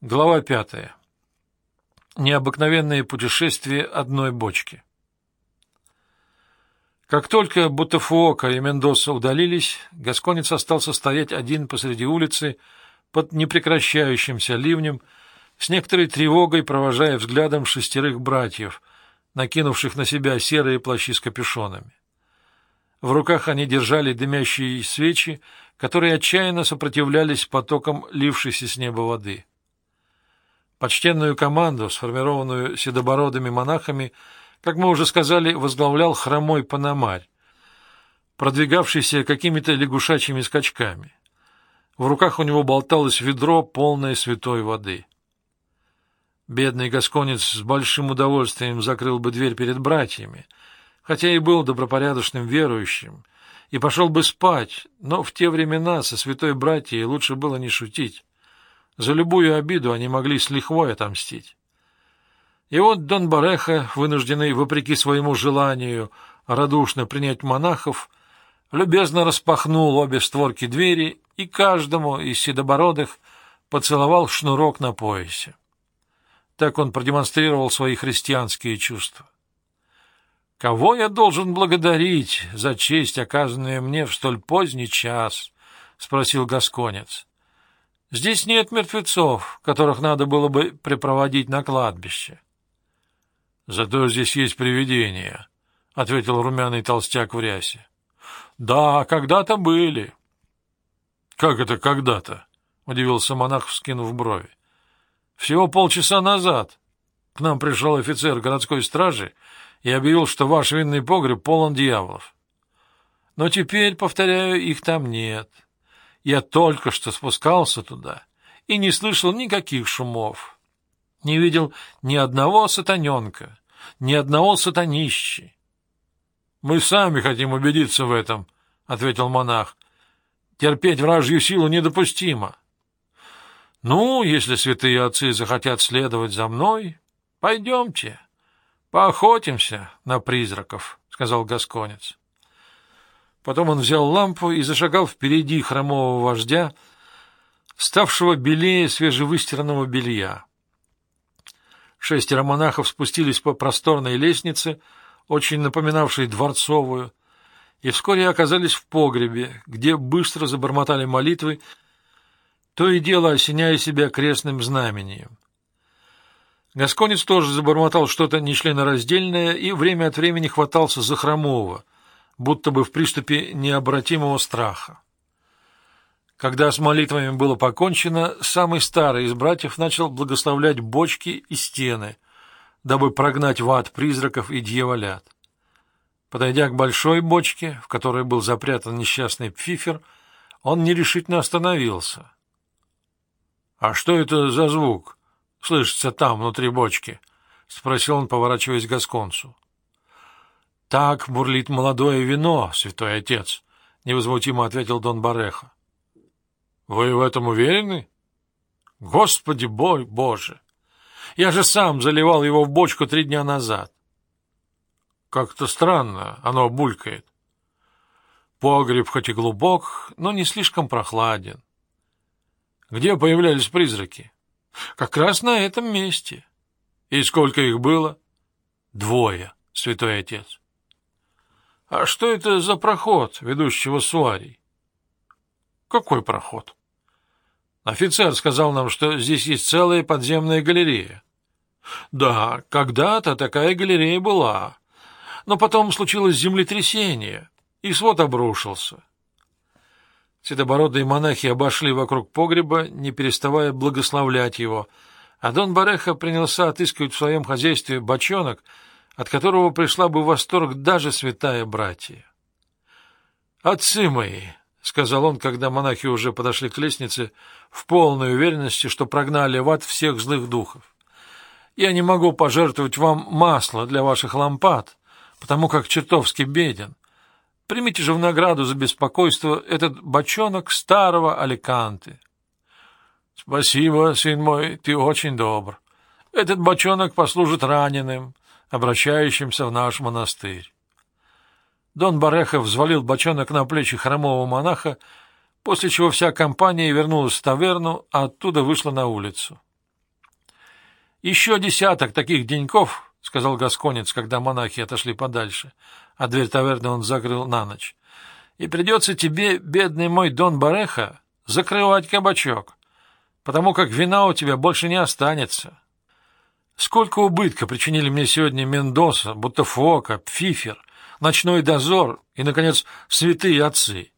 Глава пятая. Необыкновенные путешествия одной бочки. Как только Бутафуока и Мендоса удалились, Гасконец остался стоять один посреди улицы под непрекращающимся ливнем, с некоторой тревогой провожая взглядом шестерых братьев, накинувших на себя серые плащи с капюшонами. В руках они держали дымящие свечи, которые отчаянно сопротивлялись потокам лившейся с неба воды. Почтенную команду, сформированную седобородыми монахами, как мы уже сказали, возглавлял хромой Панамарь, продвигавшийся какими-то лягушачьими скачками. В руках у него болталось ведро, полное святой воды. Бедный гасконец с большим удовольствием закрыл бы дверь перед братьями, хотя и был добропорядочным верующим, и пошел бы спать, но в те времена со святой братьей лучше было не шутить. За любую обиду они могли с лихвой отомстить. И вот Дон Бареха, вынужденный, вопреки своему желанию, радушно принять монахов, любезно распахнул обе створки двери и каждому из седобородых поцеловал шнурок на поясе. Так он продемонстрировал свои христианские чувства. «Кого я должен благодарить за честь, оказанную мне в столь поздний час?» — спросил Гасконец. Здесь нет мертвецов, которых надо было бы припроводить на кладбище. — Зато здесь есть привидения, — ответил румяный толстяк в рясе. — Да, когда-то были. — Как это когда-то? — удивился монах, вскинув брови. — Всего полчаса назад к нам пришел офицер городской стражи и объявил, что ваш винный погреб полон дьяволов. Но теперь, повторяю, их там нет. — я только что спускался туда и не слышал никаких шумов. Не видел ни одного сатаненка, ни одного сатанищи. — Мы сами хотим убедиться в этом, — ответил монах. — Терпеть вражью силу недопустимо. — Ну, если святые отцы захотят следовать за мной, пойдемте, поохотимся на призраков, — сказал Гасконец. Потом он взял лампу и зашагал впереди хромого вождя, ставшего белее свежевыстиранного белья. Шестеро монахов спустились по просторной лестнице, очень напоминавшей дворцовую, и вскоре оказались в погребе, где быстро забормотали молитвы, то и дело осеняя себя крестным знамением. Гасконец тоже забормотал что-то нечленораздельное и время от времени хватался за хромого — будто бы в приступе необратимого страха. Когда с молитвами было покончено, самый старый из братьев начал благословлять бочки и стены, дабы прогнать в ад призраков и дьяволят. Подойдя к большой бочке, в которой был запрятан несчастный пфифер, он нерешительно остановился. — А что это за звук? Слышится там, внутри бочки? — спросил он, поворачиваясь к Гасконцу. — Так бурлит молодое вино, святой отец, — невозмутимо ответил Дон Бареха. — Вы в этом уверены? — Господи бой, Боже! Я же сам заливал его в бочку три дня назад. — Как-то странно, оно булькает. Погреб хоть и глубок, но не слишком прохладен. Где появлялись призраки? Как раз на этом месте. И сколько их было? Двое, святой отец. — А что это за проход, ведущего Суарий? — Какой проход? — Офицер сказал нам, что здесь есть целая подземная галерея. — Да, когда-то такая галерея была, но потом случилось землетрясение, и свод обрушился. Седобородые монахи обошли вокруг погреба, не переставая благословлять его, а Дон Бареха принялся отыскивать в своем хозяйстве бочонок — от которого пришла бы в восторг даже святая братья. «Отцы мои!» — сказал он, когда монахи уже подошли к лестнице, в полной уверенности, что прогнали в ад всех злых духов. «Я не могу пожертвовать вам масло для ваших лампад, потому как чертовски беден. Примите же в награду за беспокойство этот бочонок старого Аликанты». «Спасибо, сын мой, ты очень добр. Этот бочонок послужит раненым» обращающимся в наш монастырь. Дон Бареха взвалил бочонок на плечи хромого монаха, после чего вся компания вернулась в таверну, а оттуда вышла на улицу. Еще десяток таких деньков, — сказал Гасконец, когда монахи отошли подальше, а дверь таверны он закрыл на ночь. — И придется тебе, бедный мой Дон Бареха, закрывать кабачок, потому как вина у тебя больше не останется. Сколько убытка причинили мне сегодня Мендоса, Бутафока, Пфифер, Ночной дозор и, наконец, святые отцы.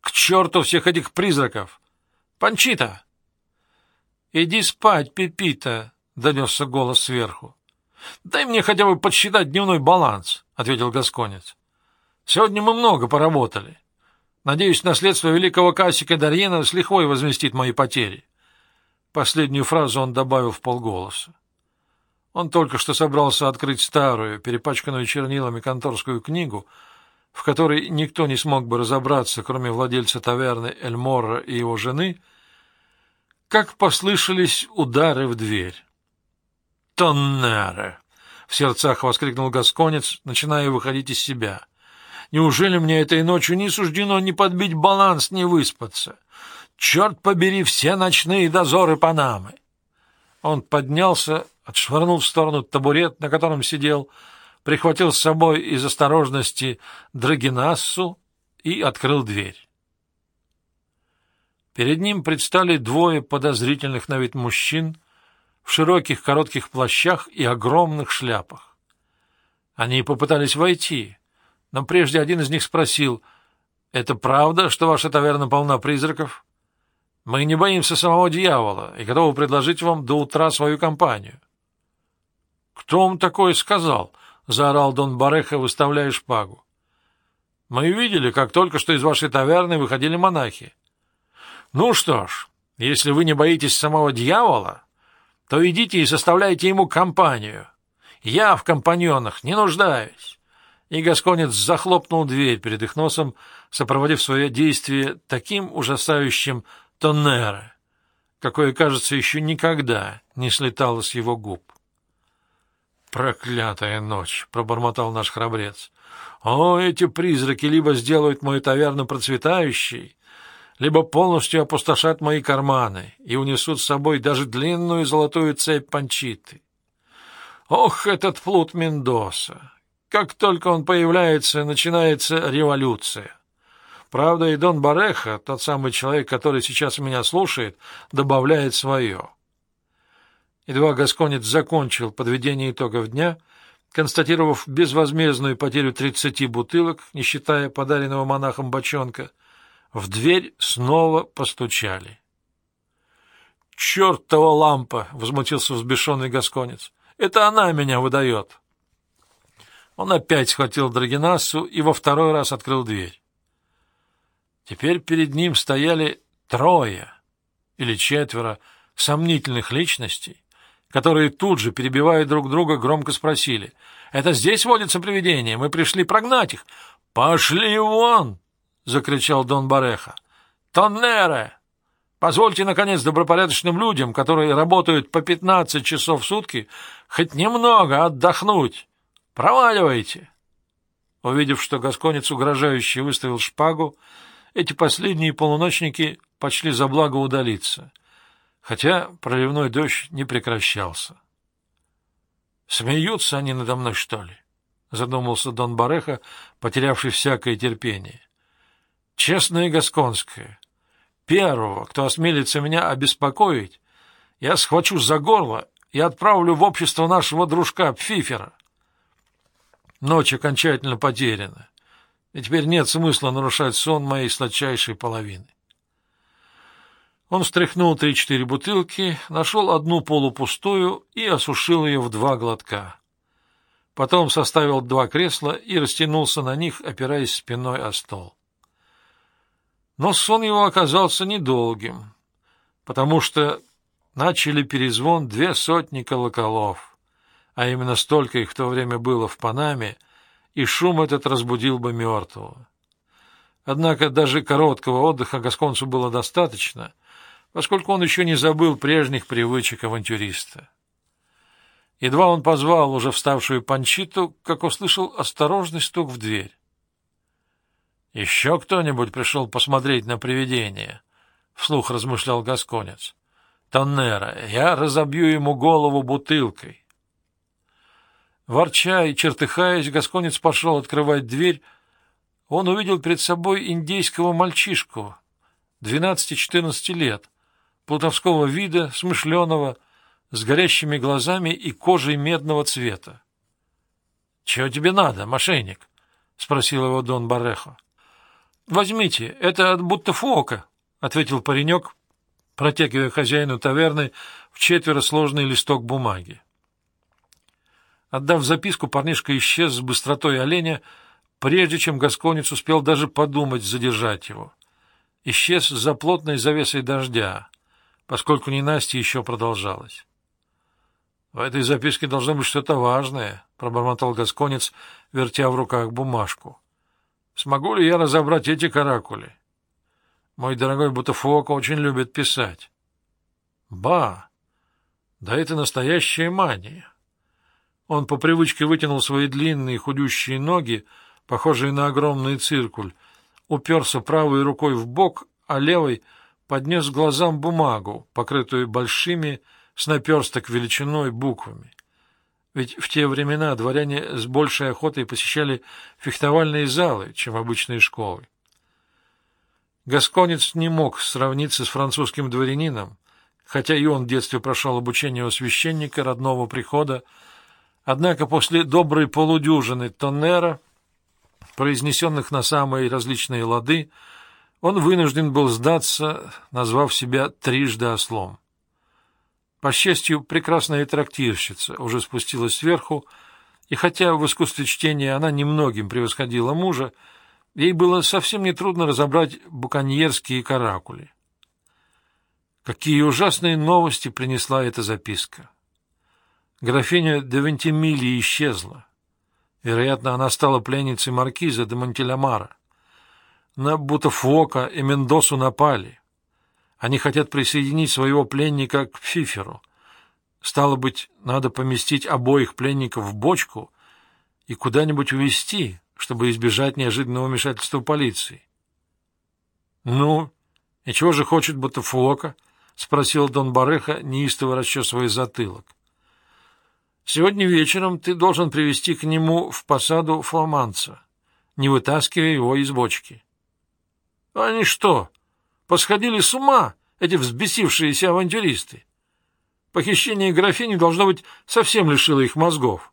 К черту всех этих призраков! Панчита! — Иди спать, Пепита! — донесся голос сверху. — Дай мне хотя бы подсчитать дневной баланс, — ответил Гасконец. — Сегодня мы много поработали. Надеюсь, наследство великого Кассика Дарьена с лихвой возместит мои потери. Последнюю фразу он добавил в полголоса. Он только что собрался открыть старую, перепачканную чернилами конторскую книгу, в которой никто не смог бы разобраться, кроме владельца таверны Эльмора и его жены, как послышались удары в дверь. «Тоннере!» — в сердцах воскликнул Гасконец, начиная выходить из себя. «Неужели мне этой ночью не суждено ни подбить баланс, ни выспаться? Черт побери все ночные дозоры Панамы!» Он поднялся, отшвырнул в сторону табурет, на котором сидел, прихватил с собой из осторожности драгинассу и открыл дверь. Перед ним предстали двое подозрительных на вид мужчин в широких коротких плащах и огромных шляпах. Они попытались войти, но прежде один из них спросил, «Это правда, что ваша таверна полна призраков?» Мы не боимся самого дьявола и готовы предложить вам до утра свою компанию. — Кто вам такое сказал? — заорал Дон Бареха, выставляя шпагу. — Мы видели, как только что из вашей таверны выходили монахи. — Ну что ж, если вы не боитесь самого дьявола, то идите и составляйте ему компанию. Я в компаньонах не нуждаюсь. И Гасконец захлопнул дверь перед их носом, сопроводив свое действие таким ужасающим Тоннера, какое, кажется, еще никогда не слетало с его губ. «Проклятая ночь!» — пробормотал наш храбрец. «О, эти призраки либо сделают мою таверну процветающей, либо полностью опустошат мои карманы и унесут с собой даже длинную золотую цепь панчиты. Ох, этот плут Мендоса! Как только он появляется, начинается революция. Правда, и Дон Бареха, тот самый человек, который сейчас меня слушает, добавляет свое. Едва Гасконец закончил подведение итогов дня, констатировав безвозмездную потерю тридцати бутылок, не считая подаренного монахом бочонка, в дверь снова постучали. «Чертова лампа!» — возмутился взбешенный Гасконец. «Это она меня выдает!» Он опять схватил Драгинасу и во второй раз открыл дверь. Теперь перед ним стояли трое или четверо сомнительных личностей, которые тут же, перебивая друг друга, громко спросили. «Это здесь водится привидение? Мы пришли прогнать их!» «Пошли вон!» — закричал Дон Бареха. «Тоннере! Позвольте, наконец, добропорядочным людям, которые работают по пятнадцать часов в сутки, хоть немного отдохнуть. Проваливайте!» Увидев, что Гасконец угрожающе выставил шпагу, эти последние полуночники почли за благо удалиться, хотя проливной дождь не прекращался. «Смеются они надо мной, что ли?» — задумался Дон Бареха, потерявший всякое терпение. «Честное Гасконское, первого, кто осмелится меня обеспокоить, я схвачу за горло и отправлю в общество нашего дружка Пфифера. Ночь окончательно потеряна и теперь нет смысла нарушать сон моей сладчайшей половины. Он встряхнул три-четыре бутылки, нашел одну полупустую и осушил ее в два глотка. Потом составил два кресла и растянулся на них, опираясь спиной о стол. Но сон его оказался недолгим, потому что начали перезвон две сотни колоколов, а именно столько их в то время было в Панаме — и шум этот разбудил бы мертвого. Однако даже короткого отдыха Гасконцу было достаточно, поскольку он еще не забыл прежних привычек авантюриста. Едва он позвал уже вставшую Панчиту, как услышал осторожный стук в дверь. «Еще кто-нибудь пришел посмотреть на привидение?» — вслух размышлял Гасконец. Тоннера, я разобью ему голову бутылкой. Ворча и чертыхаясь, Гасконец пошел открывать дверь. Он увидел перед собой индейского мальчишку, двенадцати-четырнадцати лет, плутовского вида, смышленого, с горящими глазами и кожей медного цвета. — Чего тебе надо, мошенник? — спросил его Дон Барехо. — Возьмите, это от будто ответил паренек, протягивая хозяину таверны в четверо сложный листок бумаги. Отдав записку, парнишка исчез с быстротой оленя, прежде чем Гасконец успел даже подумать задержать его. Исчез за плотной завесой дождя, поскольку ненастье еще продолжалось. — В этой записке должно быть что-то важное, — пробормотал Гасконец, вертя в руках бумажку. — Смогу ли я разобрать эти каракули? Мой дорогой Бутафуоко очень любит писать. — Ба! Да это настоящая мания! Он по привычке вытянул свои длинные худющие ноги, похожие на огромный циркуль, уперся правой рукой в бок, а левой поднес глазам бумагу, покрытую большими с наперсток величиной буквами. Ведь в те времена дворяне с большей охотой посещали фехтовальные залы, чем обычные школы. Гасконец не мог сравниться с французским дворянином, хотя и он в детстве прошел обучение у священника родного прихода, Однако после доброй полудюжины тоннера, произнесенных на самые различные лады, он вынужден был сдаться, назвав себя трижды ослом. По счастью, прекрасная трактирщица уже спустилась сверху, и хотя в искусстве чтения она немногим превосходила мужа, ей было совсем нетрудно разобрать буконьерские каракули. Какие ужасные новости принесла эта записка! Графиня де Вентимили исчезла. Вероятно, она стала пленницей маркиза де Монтелямара. На Бутафуока и Мендосу напали. Они хотят присоединить своего пленника к Пфиферу. Стало быть, надо поместить обоих пленников в бочку и куда-нибудь увезти, чтобы избежать неожиданного вмешательства полиции. — Ну, и чего же хочет Бутафуока? — спросил Дон Бареха, неистово расчесывая затылок. — Сегодня вечером ты должен привести к нему в посаду фламанца, не вытаскивая его из бочки. — Они что, посходили с ума, эти взбесившиеся авантюристы? Похищение графини, должно быть, совсем лишило их мозгов.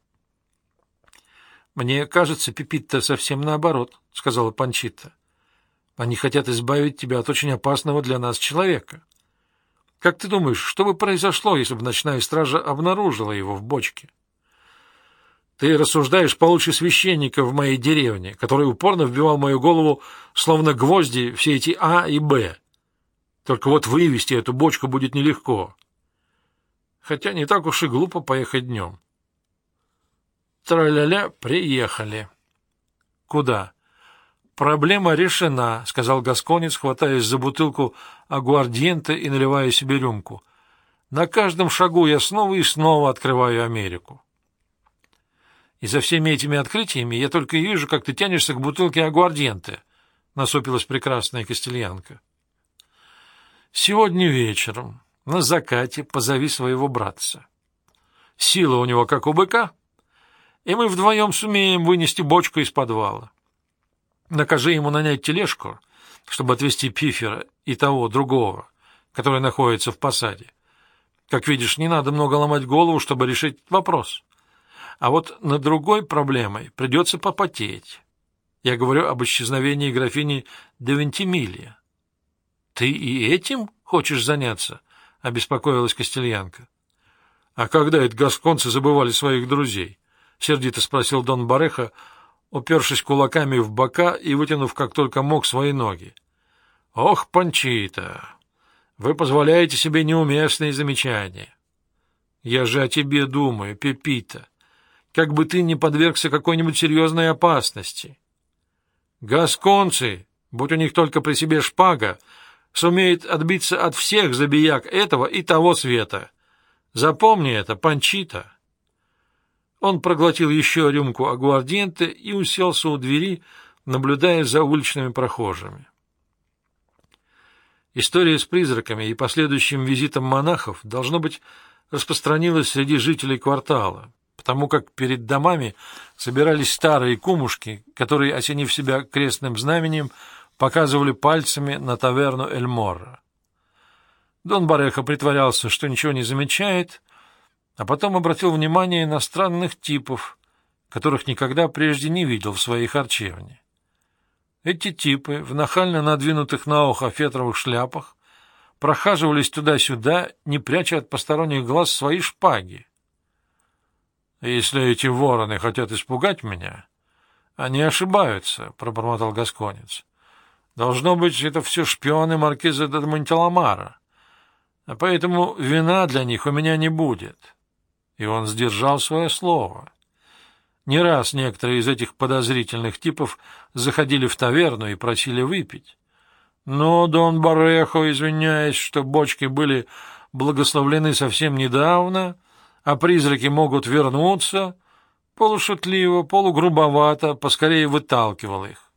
— Мне кажется, Пипитта совсем наоборот, — сказала Панчита. — Они хотят избавить тебя от очень опасного для нас человека. — как ты думаешь, что бы произошло, если бы ночная стража обнаружила его в бочке? Ты рассуждаешь получше священника в моей деревне, который упорно вбивал мою голову, словно гвозди, все эти А и Б. Только вот вывести эту бочку будет нелегко. Хотя не так уж и глупо поехать днем. Тра-ля-ля, приехали. Куда? «Проблема решена», — сказал Гасконец, хватаясь за бутылку агуардиента и наливая себе рюмку. «На каждом шагу я снова и снова открываю Америку». «И за всеми этими открытиями я только и вижу, как ты тянешься к бутылке агуардиента», — насупилась прекрасная костельянка. «Сегодня вечером на закате позови своего братца. Сила у него, как у быка, и мы вдвоем сумеем вынести бочку из подвала». Накажи ему нанять тележку, чтобы отвезти Пифера и того, другого, который находится в посаде. Как видишь, не надо много ломать голову, чтобы решить вопрос. А вот над другой проблемой придется попотеть. Я говорю об исчезновении графини де Вентимилия. — Ты и этим хочешь заняться? — обеспокоилась Костельянка. — А когда это гасконцы забывали своих друзей? — сердито спросил Дон Бареха, упершись кулаками в бока и вытянув как только мог свои ноги. — Ох, Панчита, вы позволяете себе неуместные замечания. Я же о тебе думаю, Пепита, как бы ты не подвергся какой-нибудь серьезной опасности. Гасконцы, будь у них только при себе шпага, сумеют отбиться от всех забияк этого и того света. Запомни это, Панчита. Он проглотил еще рюмку агуардиента и уселся у двери, наблюдая за уличными прохожими. История с призраками и последующим визитом монахов, должно быть, распространилась среди жителей квартала, потому как перед домами собирались старые кумушки, которые, осенив себя крестным знаменем, показывали пальцами на таверну Эльморра. Дон Бареха притворялся, что ничего не замечает, а потом обратил внимание на странных типов, которых никогда прежде не видел в своей харчевне. Эти типы в нахально надвинутых на ухо фетровых шляпах прохаживались туда-сюда, не пряча от посторонних глаз свои шпаги. «Если эти вороны хотят испугать меня, они ошибаются», — пробормотал Гасконец. «Должно быть, это все шпионы маркиза де а поэтому вина для них у меня не будет». И он сдержал свое слово. Не раз некоторые из этих подозрительных типов заходили в таверну и просили выпить. Но Дон Барехо, извиняясь, что бочки были благословлены совсем недавно, а призраки могут вернуться, полушутливо, полугрубовато, поскорее выталкивал их.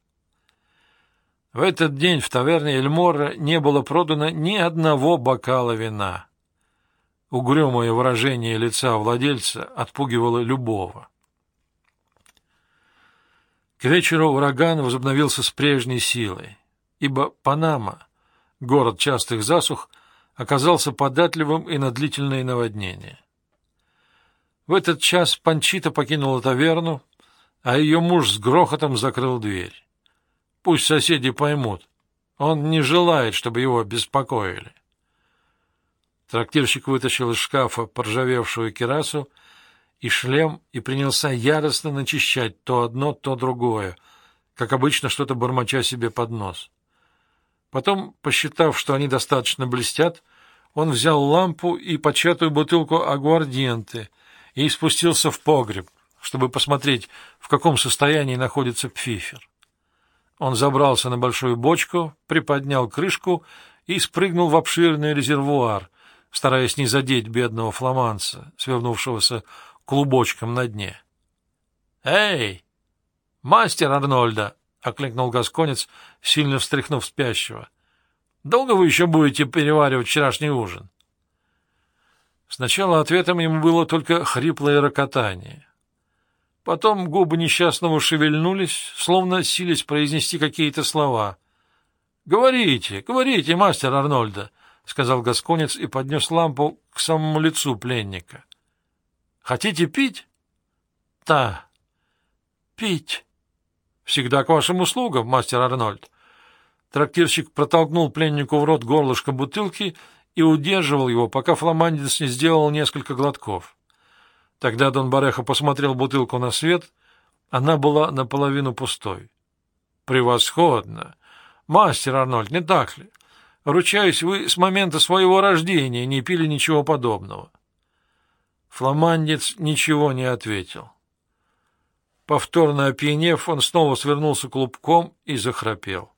В этот день в таверне Эльмора не было продано ни одного бокала вина. Угрюмое выражение лица владельца отпугивало любого. К вечеру ураган возобновился с прежней силой, ибо Панама, город частых засух, оказался податливым и на длительные наводнения. В этот час Панчита покинула таверну, а ее муж с грохотом закрыл дверь. Пусть соседи поймут, он не желает, чтобы его беспокоили. Трактирщик вытащил из шкафа поржавевшую керасу и шлем и принялся яростно начищать то одно, то другое, как обычно что-то бормоча себе под нос. Потом, посчитав, что они достаточно блестят, он взял лампу и початую бутылку агуардиенты — и спустился в погреб, чтобы посмотреть, в каком состоянии находится пфифер. Он забрался на большую бочку, приподнял крышку и спрыгнул в обширный резервуар, стараясь не задеть бедного фламанца, свернувшегося клубочком на дне. «Эй, мастер Арнольда!» — окликнул гасконец, сильно встряхнув спящего. «Долго вы еще будете переваривать вчерашний ужин?» Сначала ответом ему было только хриплое рокотание. Потом губы несчастного шевельнулись, словно сились произнести какие-то слова. — Говорите, говорите, мастер Арнольда, — сказал Гасконец и поднес лампу к самому лицу пленника. — Хотите пить? — Да. — Пить. — Всегда к вашим услугам, мастер Арнольд. Трактирщик протолкнул пленнику в рот горлышко бутылки и удерживал его, пока фламандец не сделал несколько глотков. Тогда Дон Бареха посмотрел бутылку на свет, она была наполовину пустой. «Превосходно! Мастер Арнольд, не так ли? Ручаюсь, вы с момента своего рождения не пили ничего подобного». Фламандец ничего не ответил. Повторно опьянев, он снова свернулся клубком и захрапел.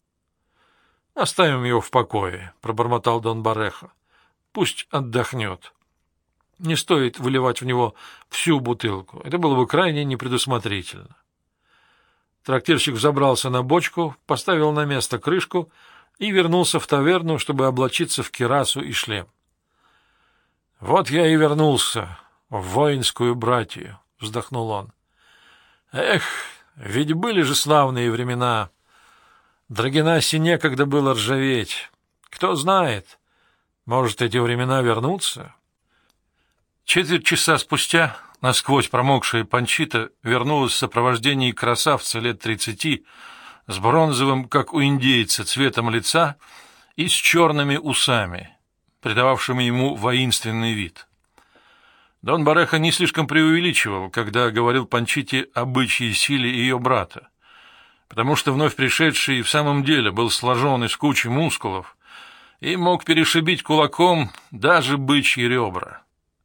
— Оставим его в покое, — пробормотал Дон Бареха. Пусть отдохнет. Не стоит выливать в него всю бутылку. Это было бы крайне непредусмотрительно. Трактирщик взобрался на бочку, поставил на место крышку и вернулся в таверну, чтобы облачиться в кирасу и шлем. «Вот я и вернулся в воинскую братью», — вздохнул он. «Эх, ведь были же славные времена. Драгинасе некогда было ржаветь. Кто знает, может, эти времена вернутся? Четверть часа спустя насквозь промокшая Панчита вернулась в сопровождении красавца лет тридцати с бронзовым, как у индейца, цветом лица и с черными усами, придававшими ему воинственный вид. Дон Бареха не слишком преувеличивал, когда говорил Панчите о бычьей силе ее брата, потому что вновь пришедший в самом деле был сложен из кучи мускулов, и мог перешибить кулаком даже бычьи ребра.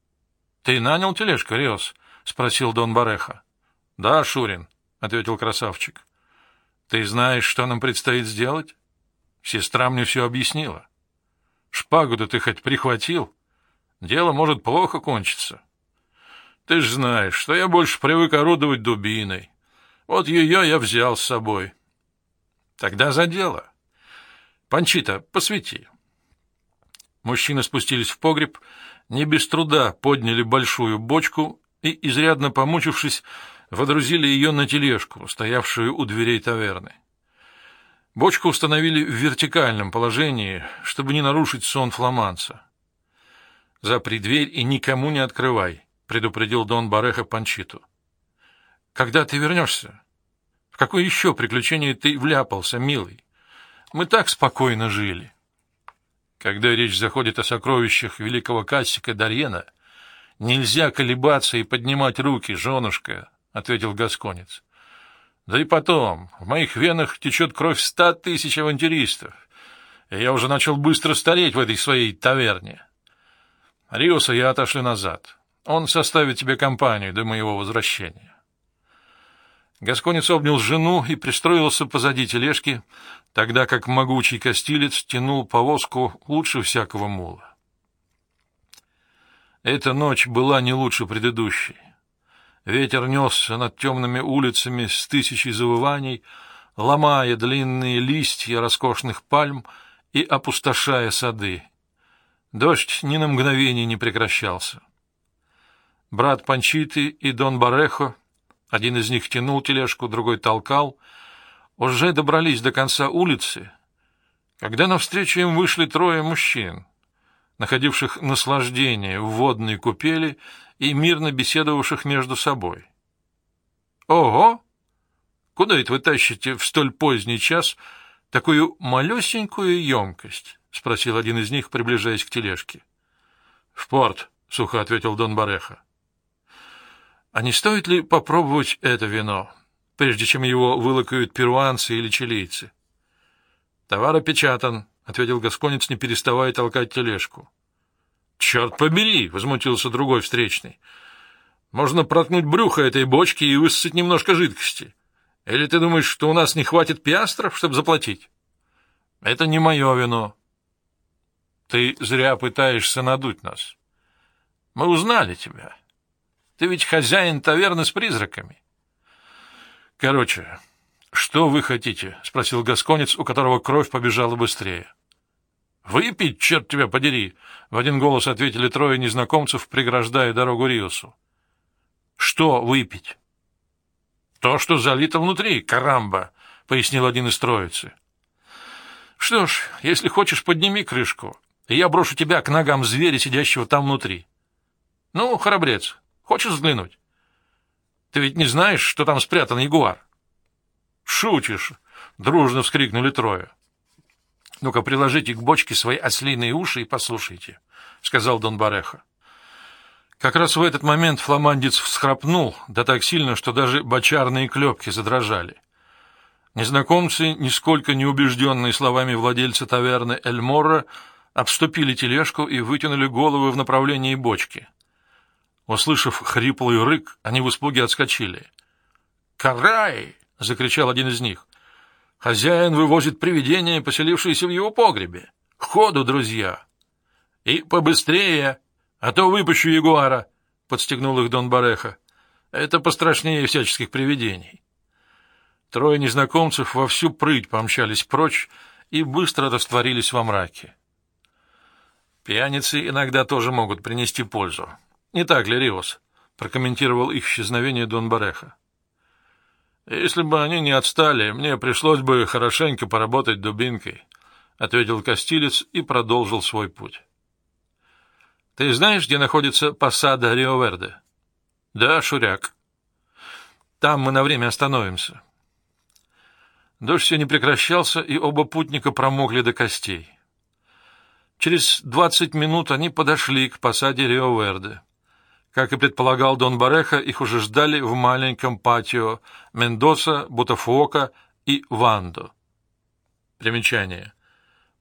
— Ты нанял тележку, Риос? — спросил Дон Бареха. — Да, Шурин, — ответил красавчик. — Ты знаешь, что нам предстоит сделать? Сестра мне все объяснила. Шпагу-то ты хоть прихватил? Дело может плохо кончиться. Ты ж знаешь, что я больше привык орудовать дубиной. Вот ее я взял с собой. Тогда за дело. Панчита, посвети. Мужчины спустились в погреб, не без труда подняли большую бочку и, изрядно помучившись, водрузили ее на тележку, стоявшую у дверей таверны. Бочку установили в вертикальном положении, чтобы не нарушить сон фламанца. «Запри дверь и никому не открывай», — предупредил Дон Бареха Панчиту. «Когда ты вернешься? В какое еще приключение ты вляпался, милый? Мы так спокойно жили». Когда речь заходит о сокровищах великого Кассика Дарьена, нельзя колебаться и поднимать руки, женушка, — ответил Гасконец. Да и потом, в моих венах течет кровь ста тысяч авантюристов, и я уже начал быстро стареть в этой своей таверне. Риоса я отошлю назад. Он составит тебе компанию до моего возвращения. Гасконец обнял жену и пристроился позади тележки, тогда как могучий костилец тянул повозку лучше всякого мула. Эта ночь была не лучше предыдущей. Ветер несся над темными улицами с тысячей завываний, ломая длинные листья роскошных пальм и опустошая сады. Дождь ни на мгновение не прекращался. Брат Панчиты и Дон Барехо, один из них тянул тележку, другой толкал, уже добрались до конца улицы, когда навстречу им вышли трое мужчин, находивших наслаждение в водной купели и мирно беседовавших между собой. «Ого! Куда это вы тащите в столь поздний час такую малюсенькую емкость?» — спросил один из них, приближаясь к тележке. «В порт», — сухо ответил Дон Бареха. «А не стоит ли попробовать это вино, прежде чем его вылакают перуанцы или чилийцы?» «Товар опечатан», — ответил Гасконец, не переставая толкать тележку. «Черт побери!» — возмутился другой встречный. «Можно проткнуть брюхо этой бочки и высосать немножко жидкости. Или ты думаешь, что у нас не хватит пиастров, чтобы заплатить?» «Это не мое вино». «Ты зря пытаешься надуть нас. Мы узнали тебя. Ты ведь хозяин таверны с призраками». «Короче, что вы хотите?» — спросил Гасконец, у которого кровь побежала быстрее. «Выпить, черт тебя подери!» — в один голос ответили трое незнакомцев, преграждая дорогу Риосу. «Что выпить?» «То, что залито внутри, карамба!» — пояснил один из троицы. «Что ж, если хочешь, подними крышку, и я брошу тебя к ногам зверя, сидящего там внутри. Ну, храбрец, хочешь взглянуть? Ты ведь не знаешь, что там спрятан ягуар?» «Шутишь!» — дружно вскрикнули трое. Ну-ка, приложите к бочке свои ослиные уши и послушайте, — сказал Дон Бареха. Как раз в этот момент фламандец всхрапнул, да так сильно, что даже бочарные клепки задрожали. Незнакомцы, нисколько не убежденные словами владельца таверны Эльмора, обступили тележку и вытянули головы в направлении бочки. Услышав хриплый рык, они в испуге отскочили. «Карай!» — закричал один из них. Хозяин вывозит привидение, поселившееся в его погребе. Ходу, друзья! И побыстрее, а то выпущу ягуара, — подстегнул их Дон Бареха. Это пострашнее всяческих привидений. Трое незнакомцев во всю прыть помчались прочь и быстро растворились во мраке. Пьяницы иногда тоже могут принести пользу. Не так ли, Риос? — прокомментировал их исчезновение Дон Бареха. Если бы они не отстали, мне пришлось бы хорошенько поработать дубинкой, — ответил Костилец и продолжил свой путь. — Ты знаешь, где находится посада Рио-Верде? — Да, Шуряк. — Там мы на время остановимся. Дождь все не прекращался, и оба путника промокли до костей. Через двадцать минут они подошли к посаде Рио-Верде. Как и предполагал Дон Бареха, их уже ждали в маленьком патио Мендоса, Бутафуока и Вандо. Примечание.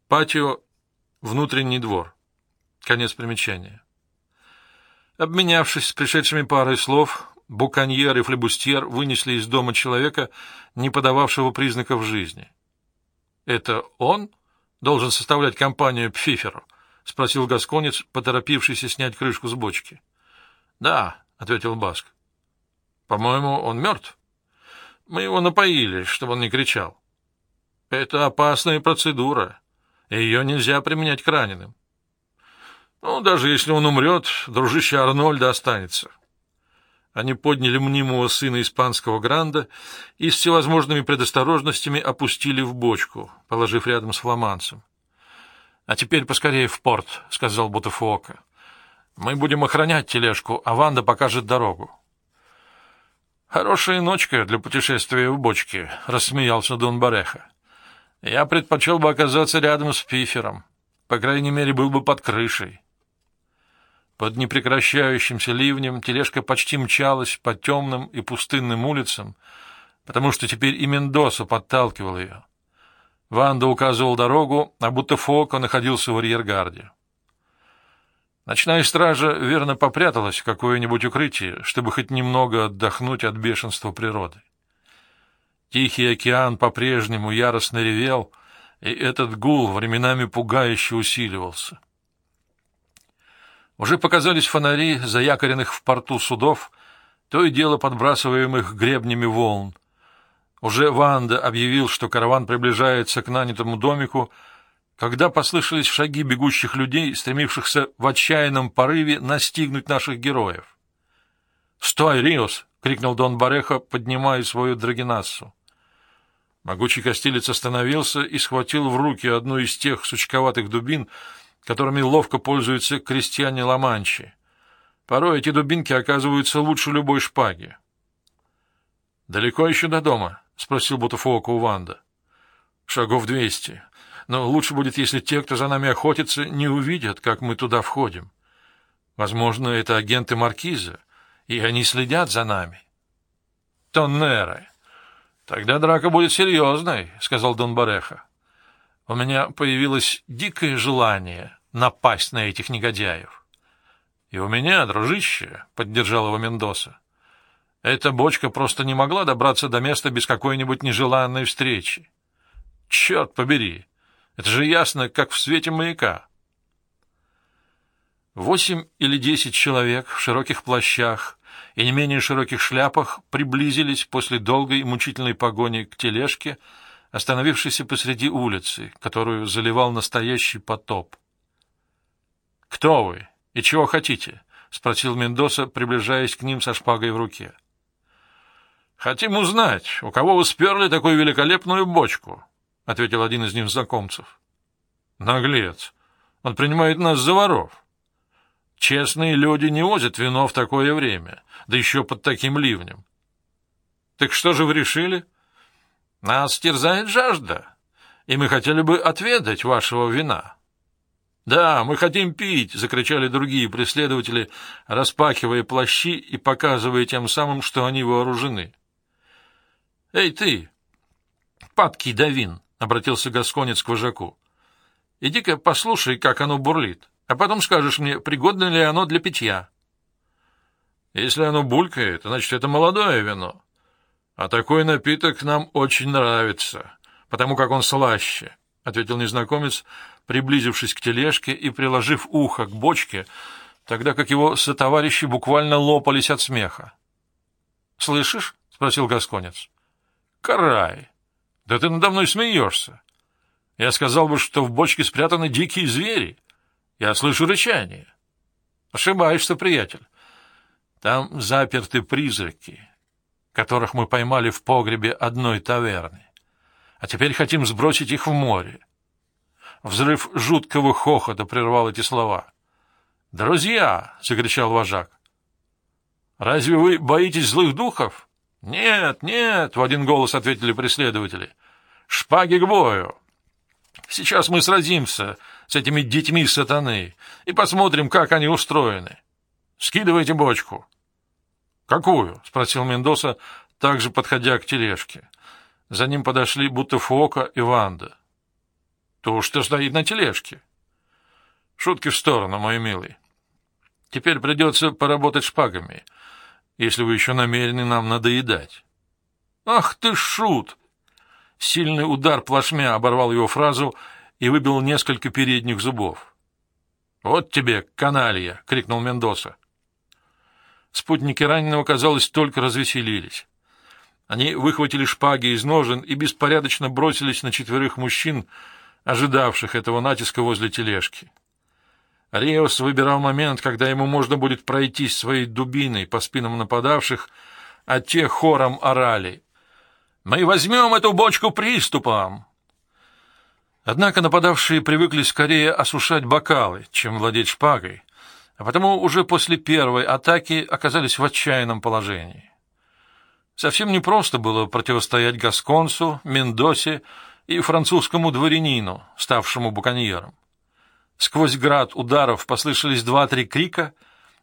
Патио — внутренний двор. Конец примечания. Обменявшись с пришедшими парой слов, Буканьер и Флебустьер вынесли из дома человека, не подававшего признаков жизни. «Это он должен составлять компанию Пфиферу?» — спросил Гасконец, поторопившийся снять крышку с бочки. —— Да, — ответил Баск. — По-моему, он мертв. Мы его напоили, чтобы он не кричал. Это опасная процедура, и ее нельзя применять к раненым. Ну, даже если он умрет, дружище Арнольда останется. Они подняли мнимого сына испанского гранда и с всевозможными предосторожностями опустили в бочку, положив рядом с фламанцем. — А теперь поскорее в порт, — сказал Бутафуока. — Мы будем охранять тележку, а Ванда покажет дорогу. — Хорошая ночка для путешествия в бочке, — рассмеялся Дон Бареха. — Я предпочел бы оказаться рядом с Пифером. По крайней мере, был бы под крышей. Под непрекращающимся ливнем тележка почти мчалась по темным и пустынным улицам, потому что теперь и Мендоса подталкивал ее. Ванда указывал дорогу, а будто Фока находился в арьергарде. Ночная стража верно попряталась в какое-нибудь укрытие, чтобы хоть немного отдохнуть от бешенства природы. Тихий океан по-прежнему яростно ревел, и этот гул временами пугающе усиливался. Уже показались фонари заякоренных в порту судов, то и дело подбрасываемых гребнями волн. Уже Ванда объявил, что караван приближается к нанятому домику, когда послышались шаги бегущих людей, стремившихся в отчаянном порыве настигнуть наших героев. «Стой, Риос!» — крикнул Дон Бареха, поднимая свою драгинассу. Могучий костилец остановился и схватил в руки одну из тех сучковатых дубин, которыми ловко пользуются крестьяне Ла-Манчи. Порой эти дубинки оказываются лучше любой шпаги. — Далеко еще до дома? — спросил Бутафуока у Ванда. — Шагов двести. Но лучше будет, если те, кто за нами охотится, не увидят, как мы туда входим. Возможно, это агенты Маркиза, и они следят за нами. — Тоннеры. Тогда драка будет серьезной, — сказал Дон Бареха. У меня появилось дикое желание напасть на этих негодяев. — И у меня, дружище, — поддержал его Мендоса. Эта бочка просто не могла добраться до места без какой-нибудь нежеланной встречи. Черт побери! Это же ясно, как в свете маяка. Восемь или десять человек в широких плащах и не менее широких шляпах приблизились после долгой и мучительной погони к тележке, остановившейся посреди улицы, которую заливал настоящий потоп. — Кто вы и чего хотите? — спросил Мендоса, приближаясь к ним со шпагой в руке. — Хотим узнать, у кого вы сперли такую великолепную бочку, — ответил один из незнакомцев. — Наглец! Он принимает нас за воров. Честные люди не возят вино в такое время, да еще под таким ливнем. — Так что же вы решили? — нас терзает жажда, и мы хотели бы отведать вашего вина. — Да, мы хотим пить! — закричали другие преследователи, распахивая плащи и показывая тем самым, что они вооружены. — Эй, ты! Падкий Давин! — обратился Гасконец к вожаку. — Иди-ка послушай, как оно бурлит, а потом скажешь мне, пригодно ли оно для питья. — Если оно булькает, значит, это молодое вино. А такой напиток нам очень нравится, потому как он слаще, — ответил незнакомец, приблизившись к тележке и приложив ухо к бочке, тогда как его сотоварищи буквально лопались от смеха. — Слышишь? — спросил Гасконец. — Карай! Да ты надо мной смеешься. Я сказал бы, что в бочке спрятаны дикие звери. Я слышу рычание. Ошибаешься, приятель. Там заперты призраки, которых мы поймали в погребе одной таверны. А теперь хотим сбросить их в море. Взрыв жуткого хохота прервал эти слова. «Друзья!» — закричал вожак. «Разве вы боитесь злых духов?» «Нет, нет!» — в один голос ответили преследователи. «Шпаги к бою!» «Сейчас мы сразимся с этими детьми сатаны и посмотрим, как они устроены. Скидывайте бочку!» «Какую?» — спросил Мендоса, также подходя к тележке. За ним подошли будто Фока и Ванда. «То, что стоит на тележке». «Шутки в сторону, мой милый. Теперь придется поработать шпагами, если вы еще намерены нам надоедать». «Ах ты, шут!» Сильный удар плашмя оборвал его фразу и выбил несколько передних зубов. «Вот тебе, каналья!» — крикнул Мендоса. Спутники раненого, казалось, только развеселились. Они выхватили шпаги из ножен и беспорядочно бросились на четверых мужчин, ожидавших этого натиска возле тележки. Риос выбирал момент, когда ему можно будет пройтись своей дубиной по спинам нападавших, а те хором орали. «Мы возьмем эту бочку приступом!» Однако нападавшие привыкли скорее осушать бокалы, чем владеть шпагой, а потому уже после первой атаки оказались в отчаянном положении. Совсем непросто было противостоять Гасконсу, Мендосе и французскому дворянину, ставшему буконьером. Сквозь град ударов послышались два-три крика,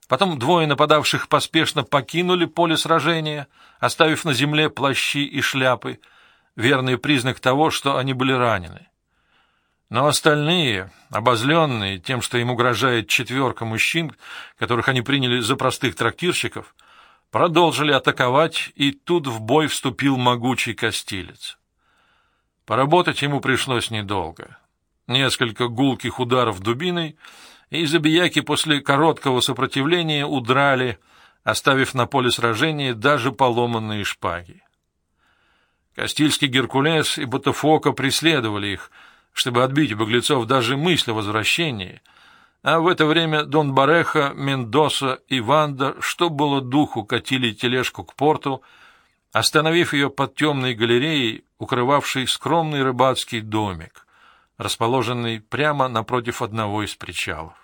потом двое нападавших поспешно покинули поле сражения, оставив на земле плащи и шляпы, верный признак того, что они были ранены. Но остальные, обозленные тем, что им угрожает четверка мужчин, которых они приняли за простых трактирщиков, продолжили атаковать, и тут в бой вступил могучий костилец. Поработать ему пришлось недолго. Несколько гулких ударов дубиной, и забияки после короткого сопротивления удрали, оставив на поле сражения даже поломанные шпаги. Кастильский Геркулес и Ботафока преследовали их, чтобы отбить у беглецов даже мысль о возвращении — а в это время Дон Бареха, Мендоса и Ванда, что было духу, катили тележку к порту, остановив ее под темной галереей, укрывавшей скромный рыбацкий домик, расположенный прямо напротив одного из причалов.